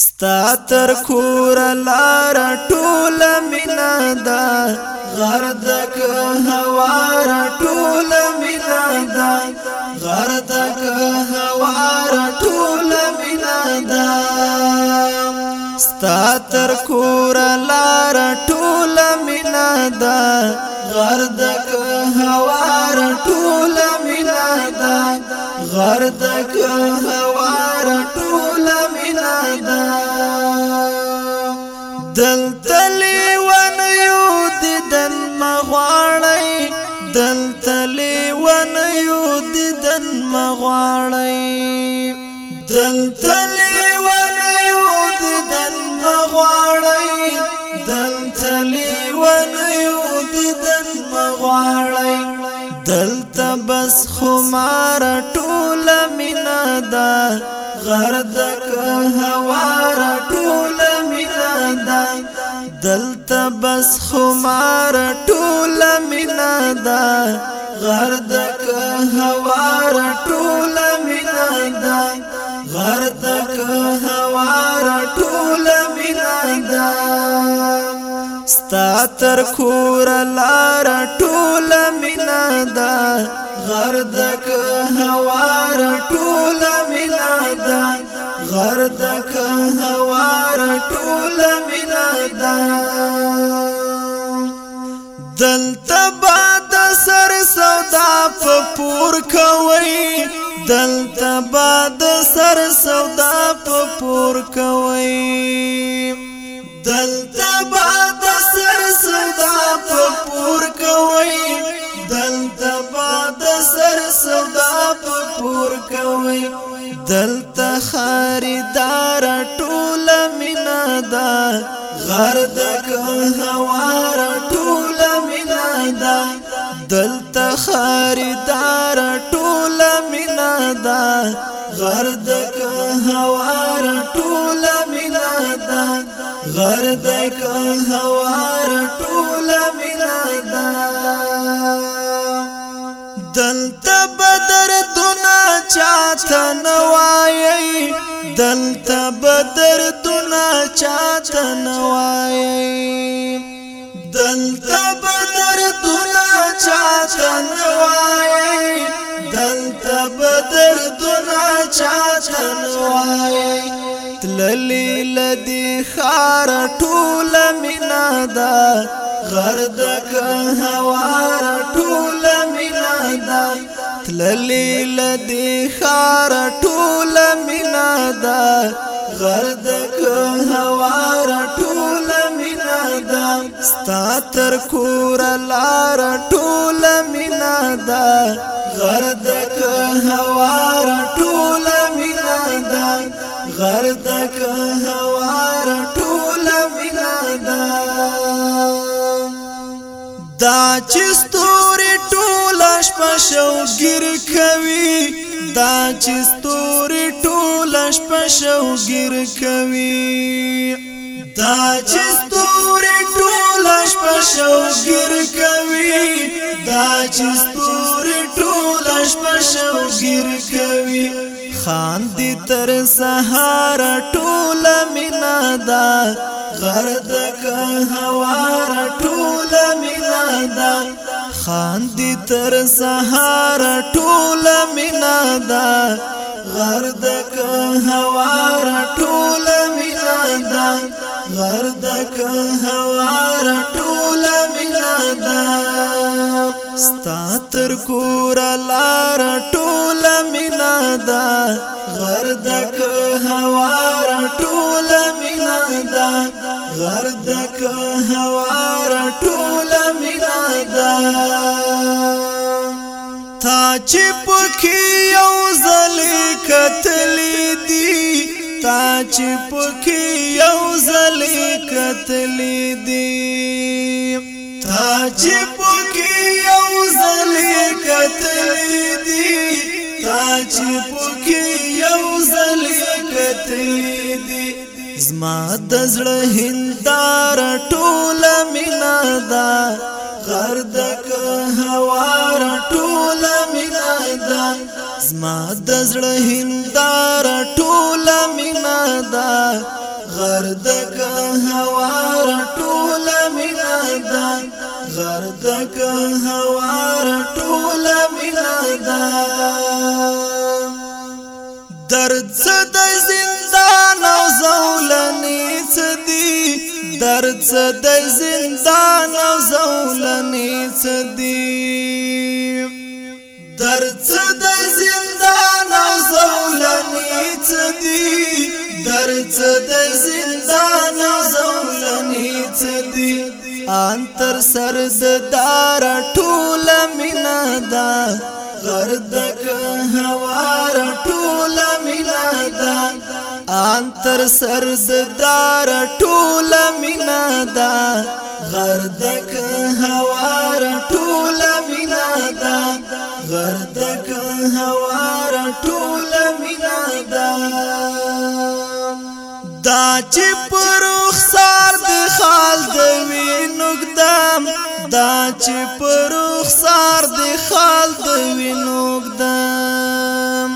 ستا تر کور لار ټول مینا دا غردک هوار ټول مینا دا غردک هوار ټول مینا دا ستا تر کور لار ټول مینا دا غردک هوار ټول مینا دا غردک هوار مغواړی دل تلی ونیو دل مغواړی دل تلی ونیو دل مغواړی دل تبس خمار ټول مینا دا غرد هوار ټول مینا دا دل تبس خمار ټول مینا دا غرد هوار ټول مینا دا غر تک هوار ټول مینا دا ستا تر کور لار ټول مینا دا غر تک هوار ټول مینا دا غر تک هوار ټول مینا دا پور کوي دلته باد سر سودا په پور کوي دلته باد سر سودا په پور کوي دلته باد سر سودا په پور کوي دلته خریدار ټول مینا دا غرد که هوار ټول مینا دا دلته خریدار ټول مینا دا غر د هوار ټول مینا دا غر د هوار ټول مینا دا دلته بدر دنا چاته نوایي دلته بدر دنا چاته نوایي دلته بدر چاته نوای دلته بدر دنا چاته نوای تللی لدی خار ټول مینا دا غرد هوار ټول مینا دا تللی لدی خار ټول مینا دا غرد هوار ستا تر کور لار ټول مینا دا غرد که هوار ټول مینا دا غرد که هوار ټول مینا دا دا چې ستوري ټول شپه شو ګر کوي دا چې ستوري ټول شپه شوګر کوي دا چې ستوري ټول شپه شوګر کوي دا چې ستوري ټول شپه شوګر کوي خان دې تر سهار ټول مینا دا غرد که هوا ټول مینا دا خاندي تر سهار ټول مینا دا غرد که هوار ټول مینا دا غرد که هوار ټول مینا دا ستا تر کور لار ټول مینا دا غرد که هوار ټول مینا دا غرد که هوار ټول تا چې پکې یو ځل کتلې دي تا چې پکې یو ځل کتلې دي تا چې پکې یو ځل کتلې دي تا چې پکې یو ځل کتلې دي زما د زړه هندار ټوله مینا ده غر د هوار ټول مینا دا زما د زړه هندار ټول مینا دا غر د هوار ټول مینا دا غر د هوار ټول مینا دا درد زد زندان او زولنی درد د زندان او زولنې صدی درد د زندان او زولنې صدی درد د زندان او زولنې صدی انتر سر زدار ټول مینا دا غرد که هوار ټول مینا دا ان تر سرزدار ټول مینا دا غردک هوار ټول مینا دا غردک هوار ټول مینا دا دا چې پرخسار د خال د وینوګدم دا چې پرخسار د خال د وینوګدم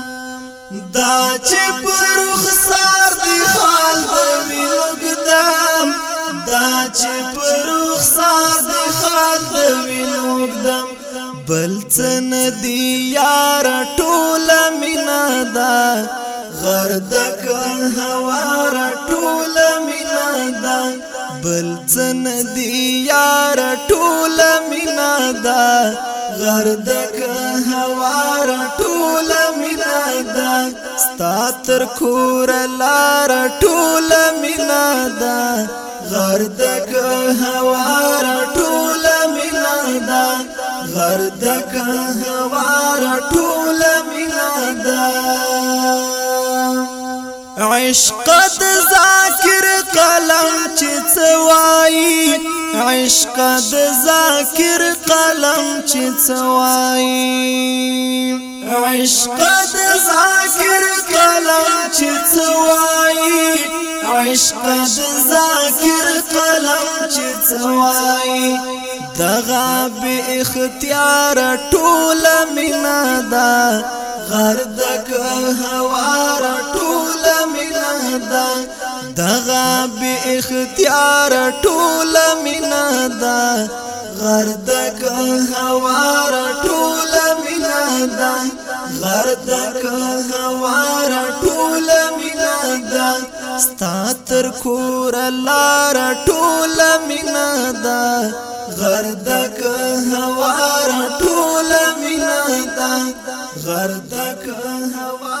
دا چې بل څن دی یار ټول مینا دا غرد هوار ټول مینا دا بل څن دی یار ټول مینا دا غرد هوار ټول مینا دا ستا تر کور لار ټول مینا دا غرد هوار ټول مینا دا غرد کهوار ټول ملادا عشق د ذاکر قلم چې څوایي عشق د ذاکر قلم چې څوایي عشق د ذاکر قلم چې څوایي عشق د ذاکر قلم چې څوایي دغه به اختیار ټول مینا دا غر دک هوار ټول مینا دا دغه به اختیار ټول مینا دا غر دک هوار ټول مینا دا غر دک هوار ټول مینا دا ستا تر کور لار ټول مینا دا غردک هوا را ټول مینا دا غردک هوا